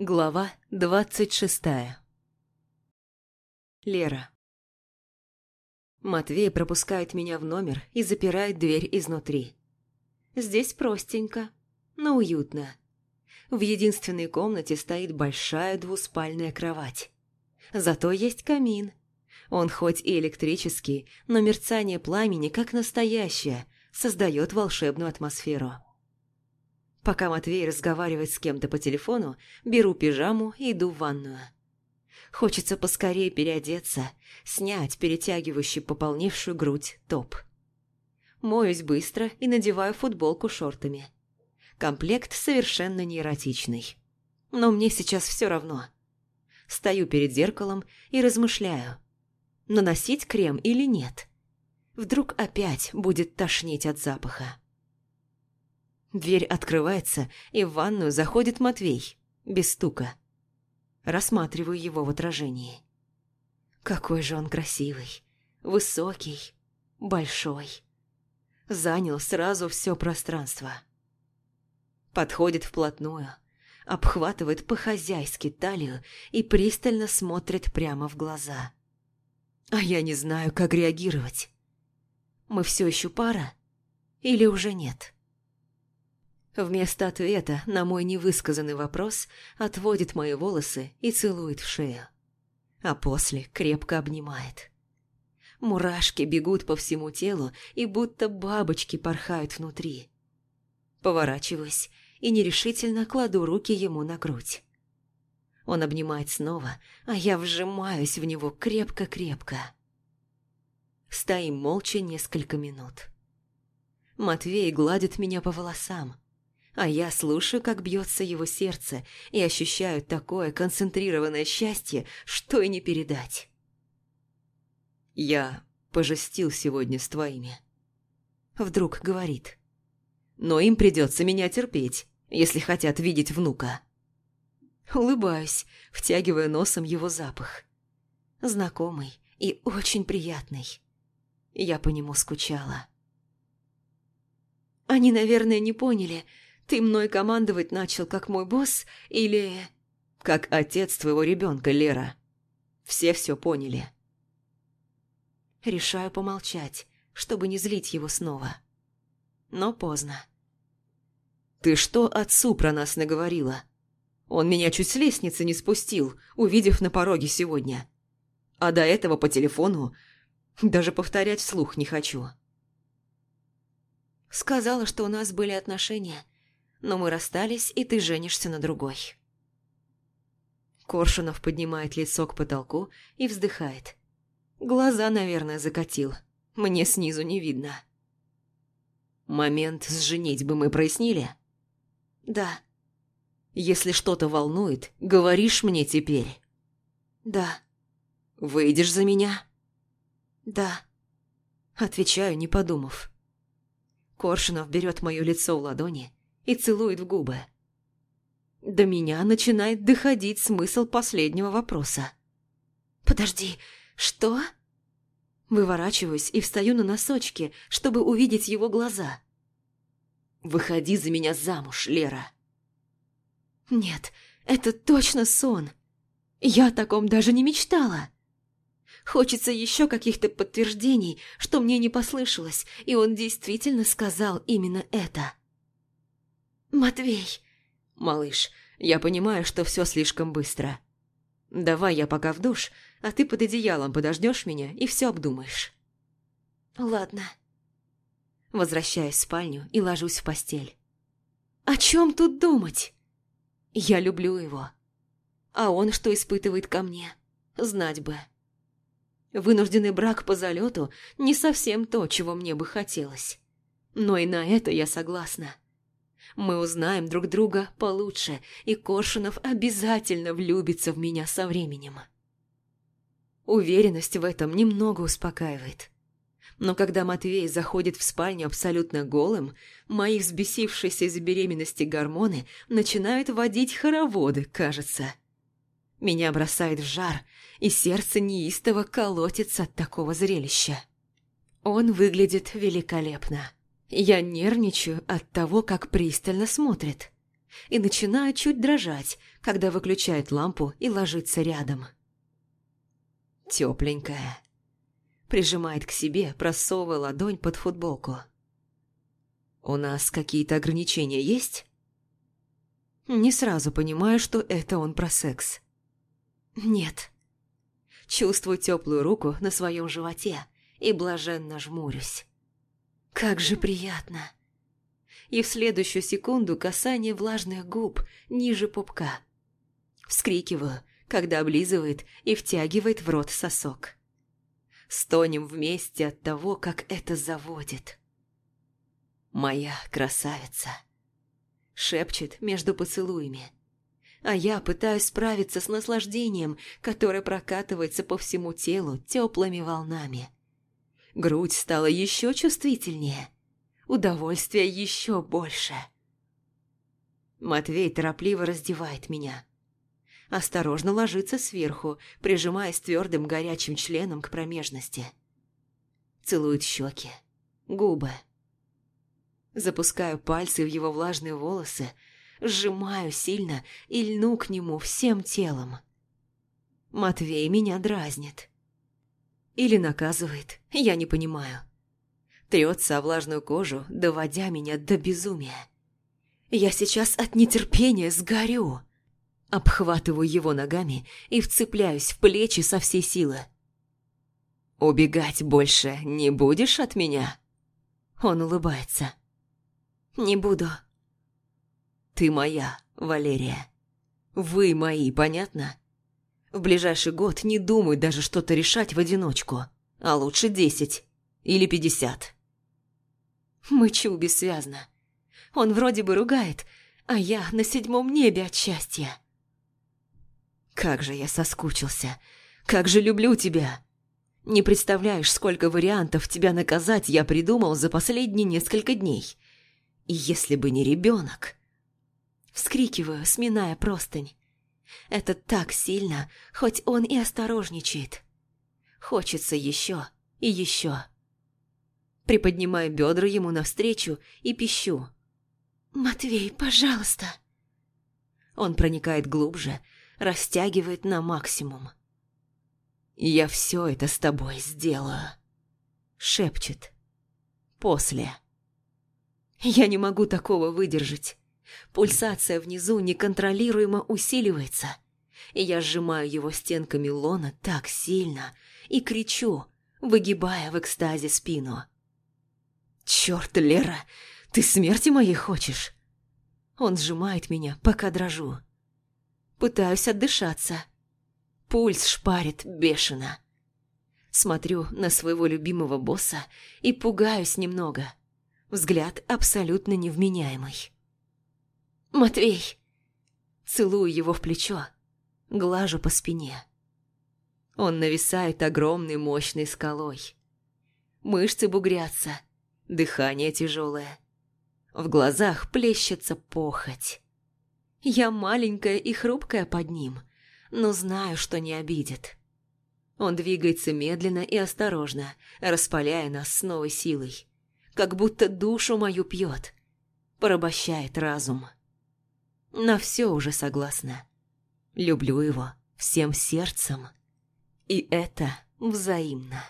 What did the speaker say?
Глава двадцать шестая Лера Матвей пропускает меня в номер и запирает дверь изнутри. Здесь простенько, но уютно. В единственной комнате стоит большая двуспальная кровать. Зато есть камин. Он хоть и электрический, но мерцание пламени, как настоящее, создает волшебную атмосферу. Пока Матвей разговаривает с кем-то по телефону, беру пижаму и иду в ванную. Хочется поскорее переодеться, снять перетягивающий пополнившую грудь топ. Моюсь быстро и надеваю футболку шортами. Комплект совершенно не эротичный. Но мне сейчас все равно. Стою перед зеркалом и размышляю, наносить крем или нет. Вдруг опять будет тошнить от запаха. Дверь открывается, и в ванную заходит Матвей, без стука. Рассматриваю его в отражении. Какой же он красивый, высокий, большой. Занял сразу все пространство. Подходит вплотную, обхватывает по-хозяйски талию и пристально смотрит прямо в глаза. А я не знаю, как реагировать. Мы все еще пара или уже нет?» Вместо ответа на мой невысказанный вопрос отводит мои волосы и целует в шею. А после крепко обнимает. Мурашки бегут по всему телу и будто бабочки порхают внутри. Поворачиваюсь и нерешительно кладу руки ему на грудь. Он обнимает снова, а я вжимаюсь в него крепко-крепко. Стоим молча несколько минут. Матвей гладит меня по волосам, а я слушаю, как бьется его сердце, и ощущаю такое концентрированное счастье, что и не передать. «Я пожестил сегодня с твоими», — вдруг говорит. «Но им придется меня терпеть, если хотят видеть внука». Улыбаюсь, втягивая носом его запах. Знакомый и очень приятный. Я по нему скучала. Они, наверное, не поняли, ты мной командовать начал как мой босс или... Как отец твоего ребенка, Лера. Все все поняли. Решаю помолчать, чтобы не злить его снова. Но поздно. Ты что отцу про нас наговорила? Он меня чуть с лестницы не спустил, увидев на пороге сегодня. А до этого по телефону даже повторять вслух не хочу. Сказала, что у нас были отношения – но мы расстались, и ты женишься на другой». Коршунов поднимает лицо к потолку и вздыхает. Глаза, наверное, закатил. Мне снизу не видно. «Момент с женитьбы мы прояснили?» «Да». «Если что-то волнует, говоришь мне теперь?» «Да». «Выйдешь за меня?» «Да». Отвечаю, не подумав. Коршунов берет мое лицо в ладони и целует в губы. До меня начинает доходить смысл последнего вопроса. «Подожди, что?» Выворачиваюсь и встаю на носочки, чтобы увидеть его глаза. «Выходи за меня замуж, Лера!» «Нет, это точно сон. Я о таком даже не мечтала!» Хочется еще каких-то подтверждений, что мне не послышалось, и он действительно сказал именно это. «Матвей!» «Малыш, я понимаю, что все слишком быстро. Давай я пока в душ, а ты под одеялом подождешь меня и все обдумаешь». «Ладно». Возвращаюсь в спальню и ложусь в постель. «О чем тут думать?» «Я люблю его. А он что испытывает ко мне? Знать бы». Вынужденный брак по залету не совсем то, чего мне бы хотелось. Но и на это я согласна. Мы узнаем друг друга получше, и Коршунов обязательно влюбится в меня со временем. Уверенность в этом немного успокаивает. Но когда Матвей заходит в спальню абсолютно голым, мои взбесившиеся из-за беременности гормоны начинают водить хороводы, кажется. Меня бросает в жар, и сердце неистово колотится от такого зрелища. Он выглядит великолепно. Я нервничаю от того, как пристально смотрит. и начинаю чуть дрожать, когда выключает лампу и ложится рядом. Тепленькая. Прижимает к себе, просовывая ладонь под футболку. «У нас какие-то ограничения есть?» Не сразу понимаю, что это он про секс. «Нет». Чувствую теплую руку на своем животе и блаженно жмурюсь. «Как же приятно!» И в следующую секунду касание влажных губ ниже пупка. Вскрикиваю, когда облизывает и втягивает в рот сосок. Стонем вместе от того, как это заводит. «Моя красавица!» Шепчет между поцелуями. А я пытаюсь справиться с наслаждением, которое прокатывается по всему телу теплыми волнами. Грудь стала еще чувствительнее. Удовольствие еще больше. Матвей торопливо раздевает меня осторожно ложится сверху, прижимаясь твердым горячим членом к промежности. Целует щеки, губы. Запускаю пальцы в его влажные волосы, сжимаю сильно и льну к нему всем телом. Матвей меня дразнит. Или наказывает, я не понимаю. Трется о влажную кожу, доводя меня до безумия. Я сейчас от нетерпения сгорю. Обхватываю его ногами и вцепляюсь в плечи со всей силы. «Убегать больше не будешь от меня?» Он улыбается. «Не буду». «Ты моя, Валерия. Вы мои, понятно? В ближайший год не думай даже что-то решать в одиночку, а лучше десять или пятьдесят». Мычу бессвязно. Он вроде бы ругает, а я на седьмом небе от счастья. Как же я соскучился. Как же люблю тебя. Не представляешь, сколько вариантов тебя наказать я придумал за последние несколько дней. И если бы не ребенок... Вскрикиваю, сминая простынь. Это так сильно, хоть он и осторожничает. Хочется еще и еще. Приподнимаю бедра ему навстречу и пищу. «Матвей, пожалуйста!» Он проникает глубже, растягивает на максимум. «Я все это с тобой сделаю», — шепчет. «После». Я не могу такого выдержать. Пульсация внизу неконтролируемо усиливается, и я сжимаю его стенками лона так сильно и кричу, выгибая в экстазе спину. «Чёрт, Лера, ты смерти моей хочешь?» Он сжимает меня, пока дрожу. Пытаюсь отдышаться. Пульс шпарит бешено. Смотрю на своего любимого босса и пугаюсь немного. Взгляд абсолютно невменяемый. «Матвей!» Целую его в плечо, глажу по спине. Он нависает огромной мощной скалой. Мышцы бугрятся, дыхание тяжелое. В глазах плещется похоть. Я маленькая и хрупкая под ним, но знаю, что не обидит. Он двигается медленно и осторожно, распаляя нас с новой силой, как будто душу мою пьет, порабощает разум. На все уже согласна. Люблю его всем сердцем, и это взаимно.